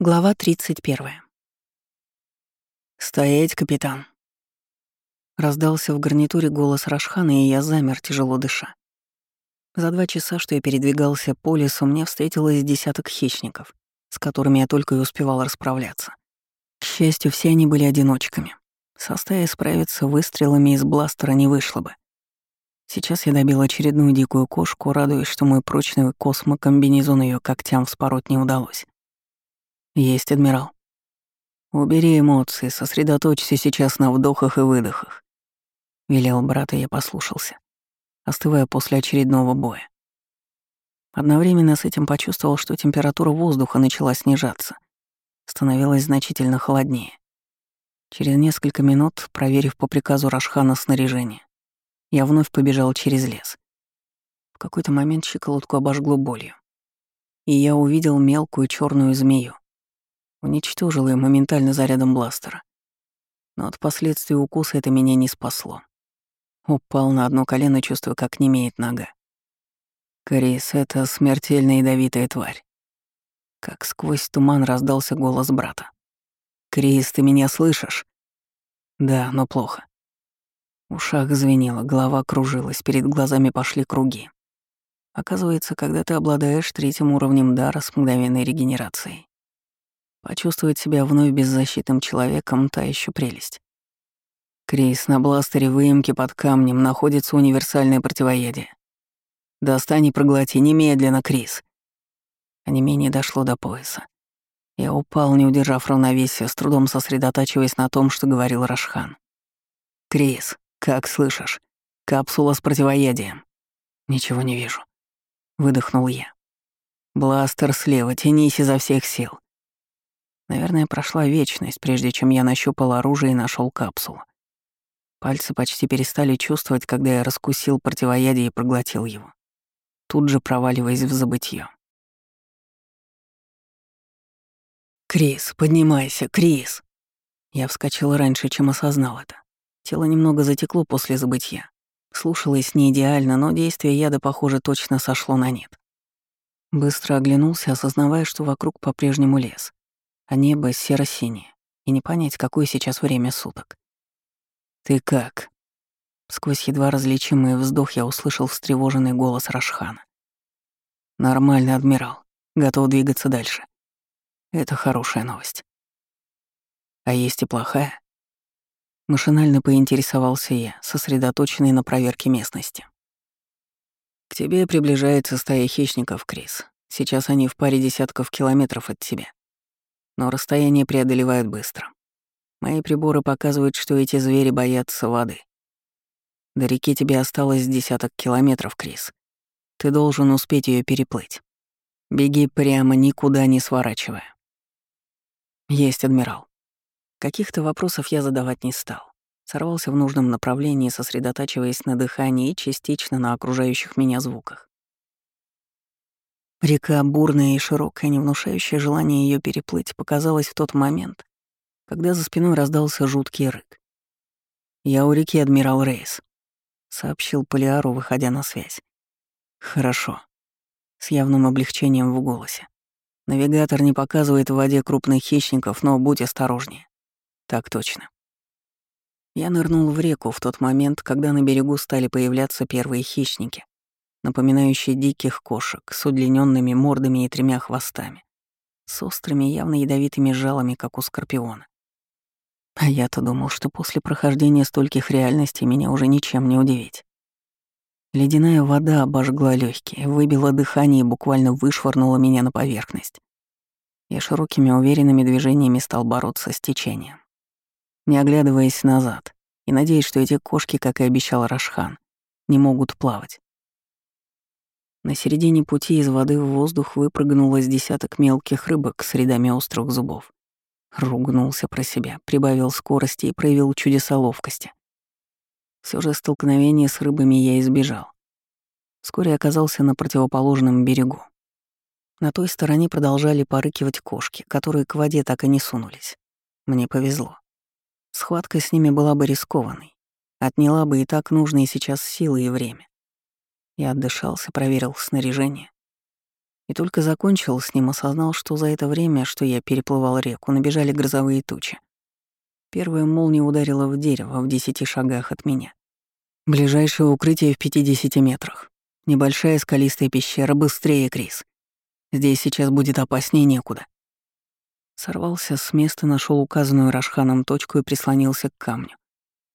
Глава 31. «Стоять, капитан!» Раздался в гарнитуре голос Рашхана, и я замер, тяжело дыша. За два часа, что я передвигался по лесу, мне встретилось десяток хищников, с которыми я только и успевал расправляться. К счастью, все они были одиночками. Со стаей справиться выстрелами из бластера не вышло бы. Сейчас я добил очередную дикую кошку, радуясь, что мой прочный космокомбинезон ее когтям вспороть не удалось. «Есть, адмирал». «Убери эмоции, сосредоточься сейчас на вдохах и выдохах», — велел брат, и я послушался, остывая после очередного боя. Одновременно с этим почувствовал, что температура воздуха начала снижаться, становилось значительно холоднее. Через несколько минут, проверив по приказу Рашхана снаряжение, я вновь побежал через лес. В какой-то момент щеколотку обожгло болью. И я увидел мелкую черную змею, Уничтожил ее моментально зарядом бластера. Но от последствий укуса это меня не спасло. Упал на одно колено, чувствуя, как немеет нога. Крис, это смертельно ядовитая тварь. Как сквозь туман раздался голос брата. «Крис, ты меня слышишь?» «Да, но плохо». В ушах звенело, голова кружилась, перед глазами пошли круги. Оказывается, когда ты обладаешь третьим уровнем дара с мгновенной регенерацией, Почувствовать себя вновь беззащитным человеком — та еще прелесть. Крис, на бластере выемки под камнем находится универсальное противоядие. Достань и проглоти немедленно, Крис. А не менее дошло до пояса. Я упал, не удержав равновесия, с трудом сосредотачиваясь на том, что говорил Рашхан. «Крис, как слышишь? Капсула с противоядием». «Ничего не вижу». Выдохнул я. «Бластер слева, тянись изо всех сил. Наверное, прошла вечность, прежде чем я нащупал оружие и нашел капсулу. Пальцы почти перестали чувствовать, когда я раскусил противоядие и проглотил его, тут же проваливаясь в забытье. «Крис, поднимайся, Крис!» Я вскочил раньше, чем осознал это. Тело немного затекло после забытья. Слушалось не идеально, но действие яда, похоже, точно сошло на нет. Быстро оглянулся, осознавая, что вокруг по-прежнему лес а небо серо-синее, и не понять, какое сейчас время суток. «Ты как?» Сквозь едва различимый вздох я услышал встревоженный голос Рашхана. «Нормально, адмирал. Готов двигаться дальше. Это хорошая новость. А есть и плохая?» Машинально поинтересовался я, сосредоточенный на проверке местности. «К тебе приближается стая хищников, Крис. Сейчас они в паре десятков километров от тебя но расстояние преодолевают быстро. Мои приборы показывают, что эти звери боятся воды. До реки тебе осталось десяток километров, Крис. Ты должен успеть ее переплыть. Беги прямо, никуда не сворачивая. Есть, адмирал. Каких-то вопросов я задавать не стал. Сорвался в нужном направлении, сосредотачиваясь на дыхании и частично на окружающих меня звуках. Река бурная и широкая, не внушающая желания ее переплыть, показалась в тот момент, когда за спиной раздался жуткий рык. «Я у реки, адмирал Рейс», — сообщил Полиару, выходя на связь. «Хорошо», — с явным облегчением в голосе. «Навигатор не показывает в воде крупных хищников, но будь осторожнее». «Так точно». Я нырнул в реку в тот момент, когда на берегу стали появляться первые хищники напоминающие диких кошек с удлиненными мордами и тремя хвостами, с острыми, явно ядовитыми жалами, как у скорпиона. А я-то думал, что после прохождения стольких реальностей меня уже ничем не удивить. Ледяная вода обожгла легкие, выбила дыхание и буквально вышвырнула меня на поверхность. Я широкими уверенными движениями стал бороться с течением, не оглядываясь назад и надеясь, что эти кошки, как и обещал Рашхан, не могут плавать. На середине пути из воды в воздух выпрыгнуло с десяток мелких рыбок с рядами острых зубов. Ругнулся про себя, прибавил скорости и проявил чудеса ловкости. Все же столкновение с рыбами я избежал. Вскоре оказался на противоположном берегу. На той стороне продолжали порыкивать кошки, которые к воде так и не сунулись. Мне повезло. Схватка с ними была бы рискованной. Отняла бы и так нужные сейчас силы и время. Я отдышался, проверил снаряжение. И только закончил с ним, осознал, что за это время, что я переплывал реку, набежали грозовые тучи. Первая молния ударила в дерево в десяти шагах от меня. Ближайшее укрытие в 50 метрах. Небольшая скалистая пещера, быстрее, Крис. Здесь сейчас будет опаснее некуда. Сорвался с места, нашел указанную Рашханом точку и прислонился к камню,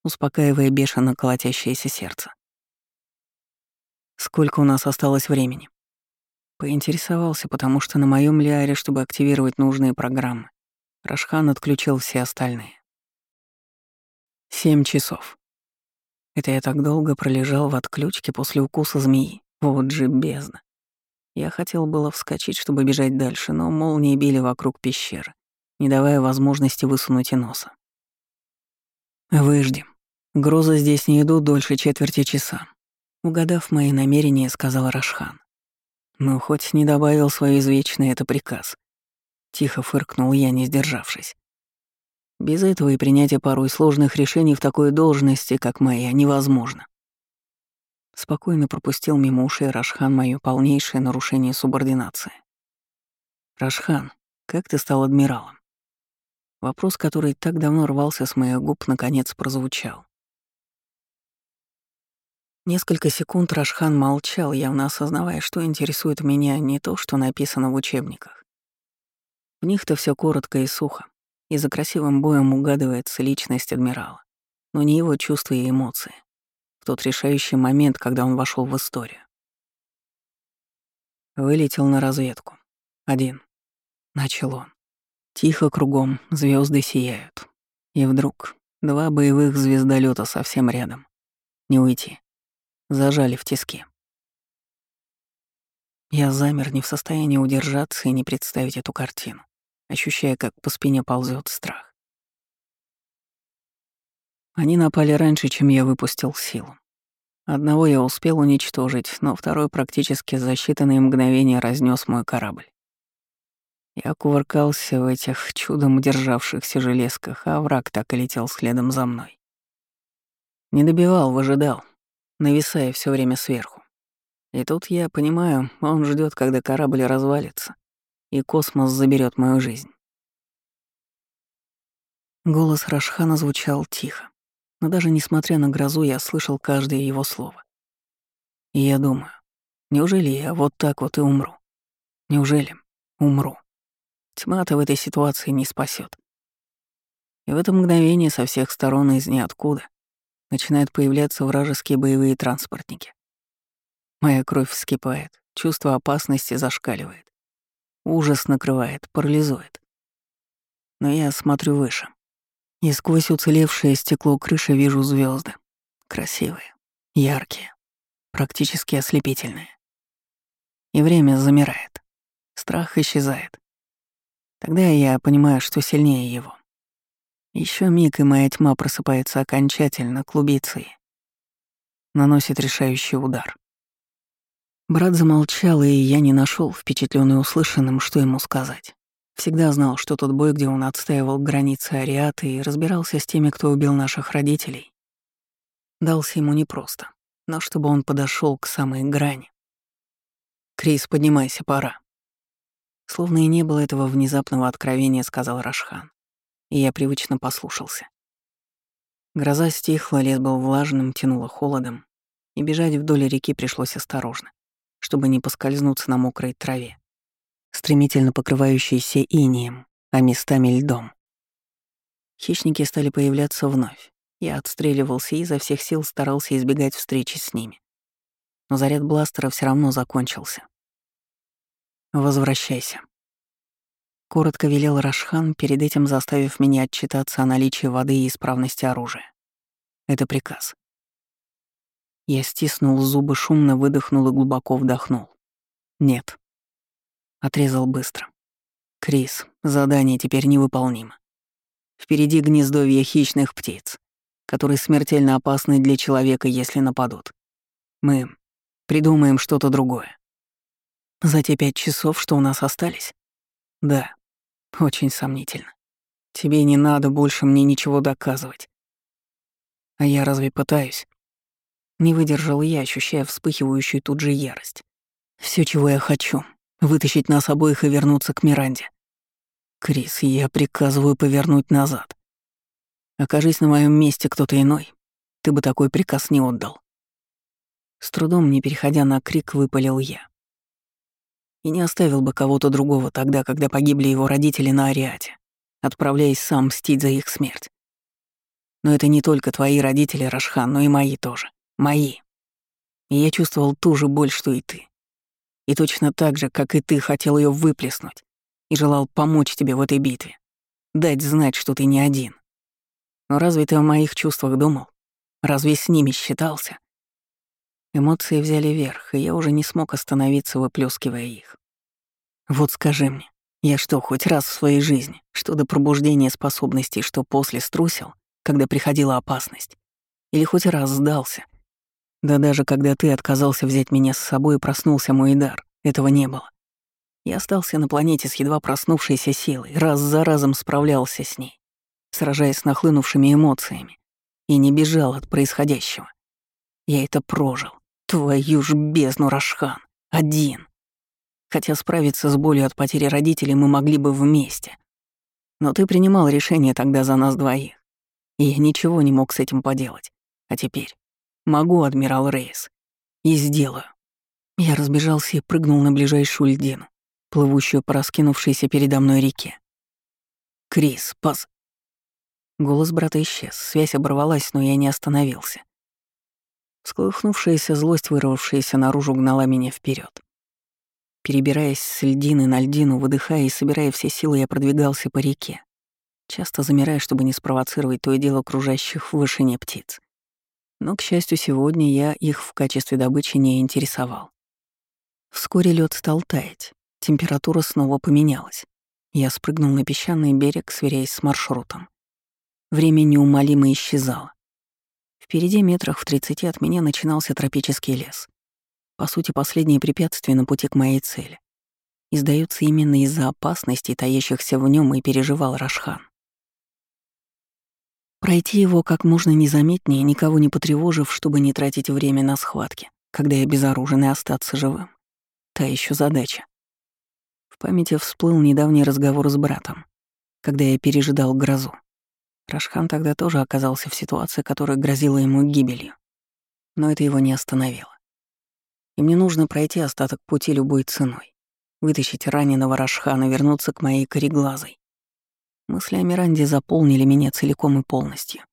успокаивая бешено колотящееся сердце. Сколько у нас осталось времени? Поинтересовался, потому что на моем лиаре, чтобы активировать нужные программы, Рашхан отключил все остальные. Семь часов. Это я так долго пролежал в отключке после укуса змеи. Вот же бездна. Я хотел было вскочить, чтобы бежать дальше, но молнии били вокруг пещеры, не давая возможности высунуть и носа. «Выжди. Грозы здесь не идут дольше четверти часа», — угадав мои намерения, сказал Рашхан. «Ну, хоть не добавил свое извечное это приказ». Тихо фыркнул я, не сдержавшись. Без этого и принятие порой сложных решений в такой должности, как моя, невозможно. Спокойно пропустил мимо ушей Рашхан моё полнейшее нарушение субординации. «Рашхан, как ты стал адмиралом?» Вопрос, который так давно рвался с моих губ, наконец прозвучал. Несколько секунд Рашхан молчал, явно осознавая, что интересует меня не то, что написано в учебниках. В них-то все коротко и сухо, и за красивым боем угадывается личность адмирала, но не его чувства и эмоции в тот решающий момент, когда он вошел в историю. Вылетел на разведку. Один. Начал он. Тихо кругом, звезды сияют. И вдруг два боевых звездолета совсем рядом. Не уйти. Зажали в тиски. Я замер, не в состоянии удержаться и не представить эту картину, ощущая, как по спине ползет страх. Они напали раньше, чем я выпустил силу. Одного я успел уничтожить, но второй практически за считанные мгновения разнес мой корабль. Я кувыркался в этих чудом удержавшихся железках, а враг так и летел следом за мной. Не добивал, выжидал, нависая все время сверху. И тут я понимаю, он ждет, когда корабль развалится, и космос заберет мою жизнь. Голос Рашхана звучал тихо. Но даже несмотря на грозу, я слышал каждое его слово. И я думаю, неужели я вот так вот и умру? Неужели умру? Тьма-то в этой ситуации не спасет. И в это мгновение со всех сторон из ниоткуда начинают появляться вражеские боевые транспортники. Моя кровь вскипает, чувство опасности зашкаливает. Ужас накрывает, парализует. Но я смотрю выше. И сквозь уцелевшее стекло крыши вижу звезды, Красивые, яркие, практически ослепительные. И время замирает. Страх исчезает. Тогда я понимаю, что сильнее его. Еще миг, и моя тьма просыпается окончательно, клубится и наносит решающий удар. Брат замолчал, и я не нашел, впечатленный услышанным, что ему сказать. Всегда знал, что тот бой, где он отстаивал границы Ариаты и разбирался с теми, кто убил наших родителей, дался ему непросто, но чтобы он подошел к самой грани. «Крис, поднимайся, пора». Словно и не было этого внезапного откровения, сказал Рашхан, и я привычно послушался. Гроза стихла, лес был влажным, тянуло холодом, и бежать вдоль реки пришлось осторожно, чтобы не поскользнуться на мокрой траве стремительно покрывающийся инием, а местами льдом. Хищники стали появляться вновь. Я отстреливался и изо всех сил старался избегать встречи с ними. Но заряд бластера все равно закончился. «Возвращайся», — коротко велел Рашхан, перед этим заставив меня отчитаться о наличии воды и исправности оружия. Это приказ. Я стиснул зубы, шумно выдохнул и глубоко вдохнул. Нет. Отрезал быстро. Крис, задание теперь невыполнимо. Впереди гнездовье хищных птиц, которые смертельно опасны для человека, если нападут. Мы придумаем что-то другое. За те пять часов, что у нас остались? Да, очень сомнительно. Тебе не надо больше мне ничего доказывать. А я разве пытаюсь? Не выдержал я, ощущая вспыхивающую тут же ярость. Все, чего я хочу, Вытащить нас обоих и вернуться к Миранде. Крис, я приказываю повернуть назад. Окажись на моем месте кто-то иной, ты бы такой приказ не отдал. С трудом, не переходя на крик, выпалил я. И не оставил бы кого-то другого тогда, когда погибли его родители на Ариате, отправляясь сам мстить за их смерть. Но это не только твои родители, Рашхан, но и мои тоже. Мои. И я чувствовал ту же боль, что и ты. И точно так же, как и ты, хотел ее выплеснуть и желал помочь тебе в этой битве. Дать знать, что ты не один. Но разве ты о моих чувствах думал? Разве с ними считался? Эмоции взяли верх, и я уже не смог остановиться, выплескивая их. Вот скажи мне, я что, хоть раз в своей жизни, что до пробуждения способностей, что после струсил, когда приходила опасность? Или хоть раз сдался? Да даже когда ты отказался взять меня с собой и проснулся мой дар, этого не было. Я остался на планете с едва проснувшейся силой, раз за разом справлялся с ней, сражаясь с нахлынувшими эмоциями, и не бежал от происходящего. Я это прожил. Твою ж бездну, Рашхан. Один. Хотя справиться с болью от потери родителей мы могли бы вместе. Но ты принимал решение тогда за нас двоих. И я ничего не мог с этим поделать. А теперь могу, адмирал Рейс. И сделаю. Я разбежался и прыгнул на ближайшую льдину, плывущую по раскинувшейся передо мной реке. «Крис, пас...» Голос брата исчез, связь оборвалась, но я не остановился. Всколыхнувшаяся злость, вырвавшаяся наружу, гнала меня вперед. Перебираясь с льдины на льдину, выдыхая и собирая все силы, я продвигался по реке, часто замирая, чтобы не спровоцировать то и дело окружающих в вышине птиц. Но, к счастью, сегодня я их в качестве добычи не интересовал. Вскоре лед стал таять, температура снова поменялась. Я спрыгнул на песчаный берег, сверяясь с маршрутом. Время неумолимо исчезало. Впереди метрах в тридцати от меня начинался тропический лес. По сути, последнее препятствие на пути к моей цели. И сдается именно из-за опасностей, таящихся в нем, и переживал Рашхан. Пройти его как можно незаметнее, никого не потревожив, чтобы не тратить время на схватки, когда я безоружен и остаться живым. Та еще задача. В памяти всплыл недавний разговор с братом, когда я пережидал грозу. Рашхан тогда тоже оказался в ситуации, которая грозила ему гибелью. Но это его не остановило. И мне нужно пройти остаток пути любой ценой. Вытащить раненого Рашхана, вернуться к моей кореглазой. Мысли о Миранде заполнили меня целиком и полностью.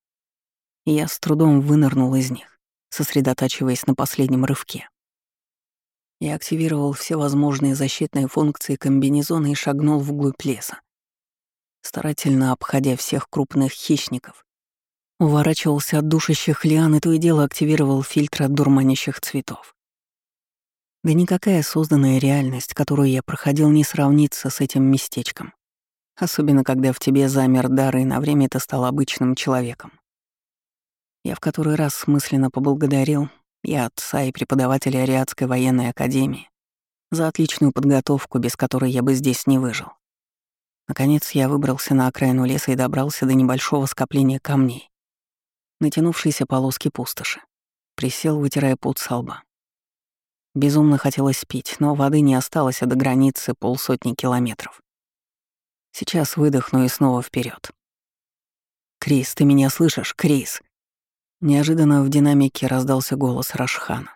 И я с трудом вынырнул из них, сосредотачиваясь на последнем рывке. Я активировал все возможные защитные функции комбинезона и шагнул вглубь леса старательно обходя всех крупных хищников. Уворачивался от душащих лиан и то и дело активировал фильтр от дурманящих цветов. Да никакая созданная реальность, которую я проходил, не сравнится с этим местечком. Особенно, когда в тебе замер дар, и на время ты стал обычным человеком. Я в который раз мысленно поблагодарил и отца, и преподавателя Ариадской военной академии за отличную подготовку, без которой я бы здесь не выжил. Наконец я выбрался на окраину леса и добрался до небольшого скопления камней, натянувшейся полоски пустоши. Присел, вытирая пот со лба. Безумно хотелось пить, но воды не осталось, а до границы полсотни километров. Сейчас выдохну и снова вперед. «Крис, ты меня слышишь, Крис?» Неожиданно в динамике раздался голос Рашхана.